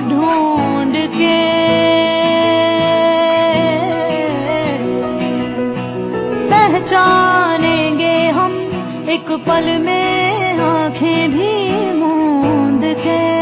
ढूंढ के। पहचानेंगे हम एक पल में आँखें भी मूंद के।